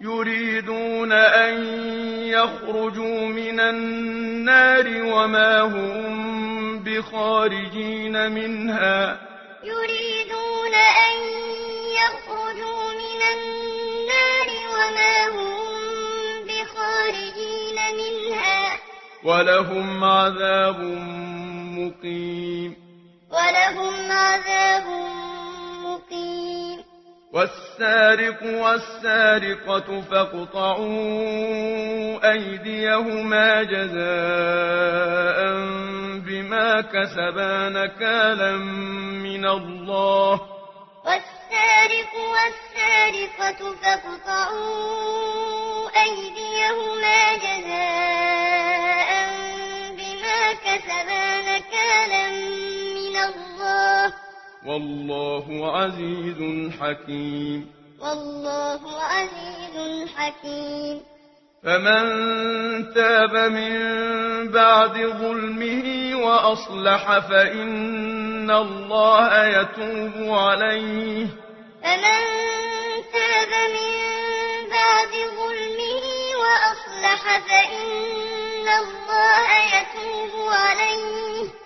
يريدون أن يخرجوا من النار وما هم بخارجين منها. يريدون أن يخرجوا من النار وما هم بخارجين منها. ولهم عذاب مقيم. ولهم عذاب مقيم والسارق والسارقة فاقطعوا أيديهما جزاء بما كسبا نكالا من الله. والسارق والسارقة فاقطعوا والله عزيز حكيم والله عزيز حكيم فمن تاب من بعد ظلمه وأصلح فإن الله يتوب عليه. فمن تاب من بعد ظلمه وأصلح فإن الله يتوب عليه.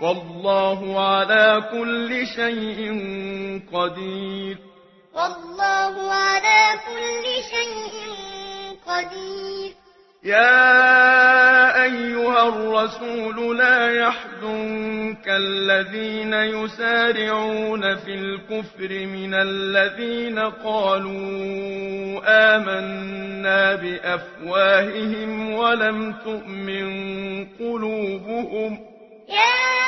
والله على كل شيء قدير. والله على كل شيء قدير. يا أيها الرسول لا يحزنك الذين يسارعون في الكفر من الذين قالوا آمنا بأفواههم ولم تؤمن قلوبهم. يا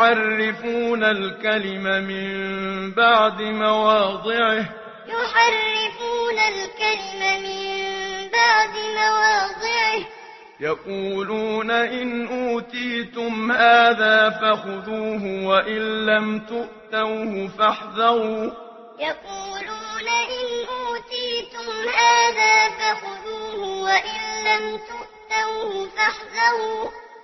يحرفون الكلم من بعد مواضعه. يحرفون الكلم من بعد مواضعه. يقولون إن أوتيتم هذا فخذوه وإن لم تؤتوه فاحذروا. يقولون إن أوتيتم هذا فخذوه وإن لم تؤتوه فاحذروا.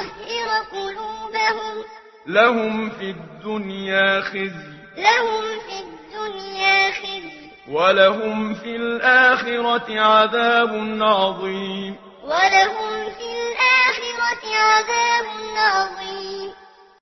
لِيُطَهِّرَ قُلُوبَهُمْ. لَهُمْ فِي الدُّنْيَا خِزْيٌ لَهُمْ فِي الدُّنْيَا خِزْيٌ وَلَهُمْ فِي الْآخِرَةِ عَذَابٌ عَظِيمٌ وَلَهُمْ فِي الْآخِرَةِ عَذَابٌ عَظِيمٌ